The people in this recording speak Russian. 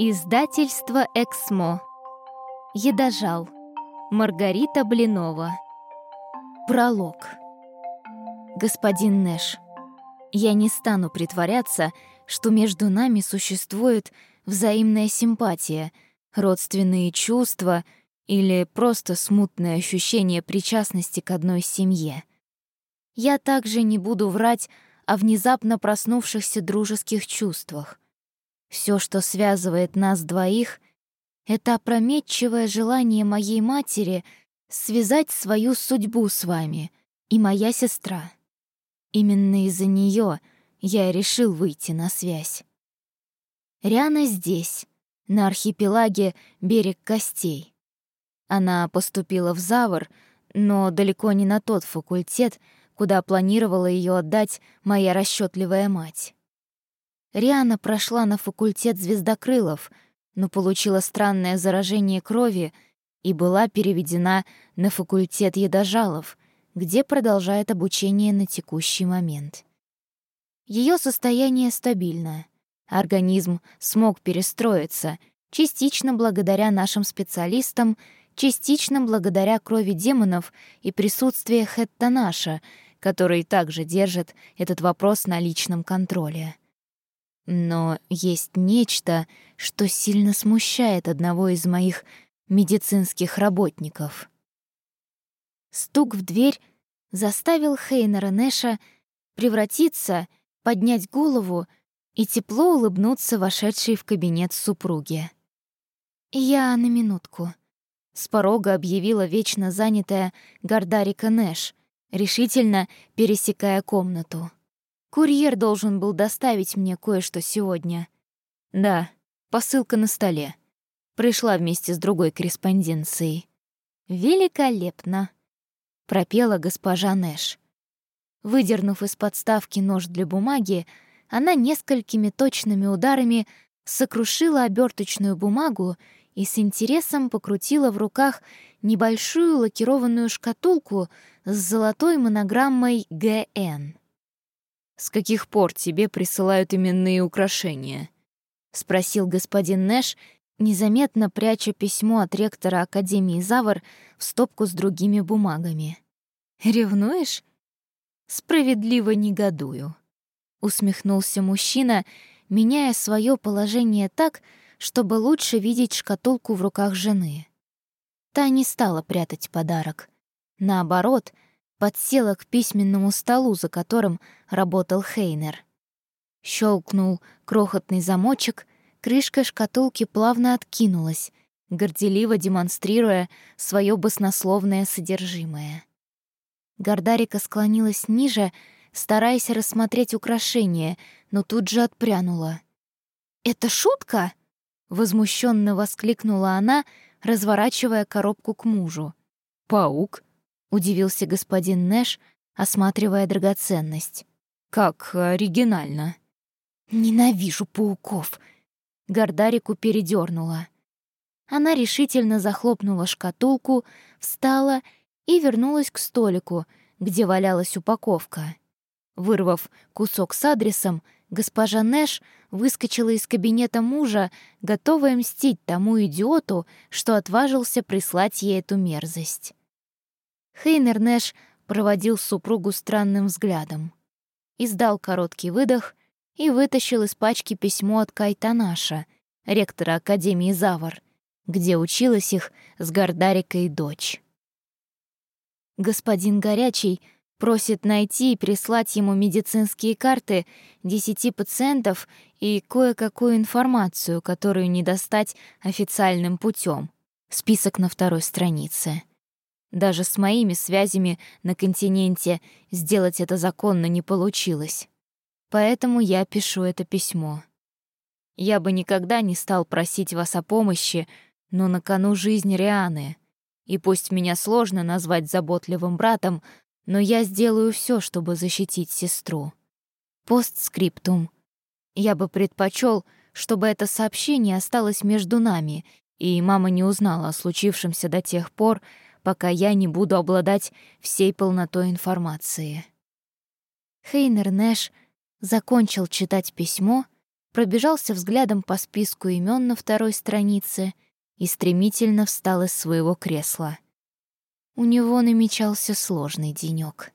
Издательство «Эксмо». Едожал. Маргарита Блинова. Пролог. Господин Нэш, я не стану притворяться, что между нами существует взаимная симпатия, родственные чувства или просто смутное ощущение причастности к одной семье. Я также не буду врать о внезапно проснувшихся дружеских чувствах — все, что связывает нас двоих, это опрометчивое желание моей матери связать свою судьбу с вами и моя сестра. Именно из-за нее я решил выйти на связь. Риана здесь, на архипелаге «Берег костей». Она поступила в Завр, но далеко не на тот факультет, куда планировала ее отдать моя расчетливая мать. Риана прошла на факультет звездокрылов, но получила странное заражение крови и была переведена на факультет едожалов, где продолжает обучение на текущий момент. Ее состояние стабильное. Организм смог перестроиться, частично благодаря нашим специалистам, частично благодаря крови демонов и присутствию Хэттанаша, который также держит этот вопрос на личном контроле. Но есть нечто, что сильно смущает одного из моих медицинских работников. Стук в дверь заставил Хейнера Нэша превратиться, поднять голову и тепло улыбнуться вошедшей в кабинет супруги. «Я на минутку», — с порога объявила вечно занятая Гардарика Нэш, решительно пересекая комнату. Курьер должен был доставить мне кое-что сегодня. Да, посылка на столе. Пришла вместе с другой корреспонденцией. Великолепно, пропела госпожа Нэш. Выдернув из подставки нож для бумаги, она несколькими точными ударами сокрушила оберточную бумагу и с интересом покрутила в руках небольшую лакированную шкатулку с золотой монограммой «ГН». «С каких пор тебе присылают именные украшения?» — спросил господин Нэш, незаметно пряча письмо от ректора Академии Завар в стопку с другими бумагами. «Ревнуешь?» «Справедливо негодую», — усмехнулся мужчина, меняя свое положение так, чтобы лучше видеть шкатулку в руках жены. Та не стала прятать подарок. Наоборот — подсела к письменному столу, за которым работал Хейнер. Щелкнул крохотный замочек, крышка шкатулки плавно откинулась, горделиво демонстрируя свое баснословное содержимое. Гордарика склонилась ниже, стараясь рассмотреть украшение, но тут же отпрянула. «Это шутка?» — возмущенно воскликнула она, разворачивая коробку к мужу. «Паук?» — удивился господин Нэш, осматривая драгоценность. «Как оригинально!» «Ненавижу пауков!» Гордарику передернула. Она решительно захлопнула шкатулку, встала и вернулась к столику, где валялась упаковка. Вырвав кусок с адресом, госпожа Нэш выскочила из кабинета мужа, готовая мстить тому идиоту, что отважился прислать ей эту мерзость. Хейнер Нэш проводил супругу странным взглядом. Издал короткий выдох и вытащил из пачки письмо от Кайтанаша, ректора Академии Завар, где училась их с Гордарикой дочь. Господин Горячий просит найти и прислать ему медицинские карты десяти пациентов и кое-какую информацию, которую не достать официальным путем. Список на второй странице. Даже с моими связями на континенте сделать это законно не получилось. Поэтому я пишу это письмо. Я бы никогда не стал просить вас о помощи, но на кону жизнь Рианы. И пусть меня сложно назвать заботливым братом, но я сделаю все, чтобы защитить сестру. Постскриптум. Я бы предпочел, чтобы это сообщение осталось между нами, и мама не узнала о случившемся до тех пор, пока я не буду обладать всей полнотой информации. Хейнер Нэш закончил читать письмо, пробежался взглядом по списку имен на второй странице и стремительно встал из своего кресла. У него намечался сложный денёк.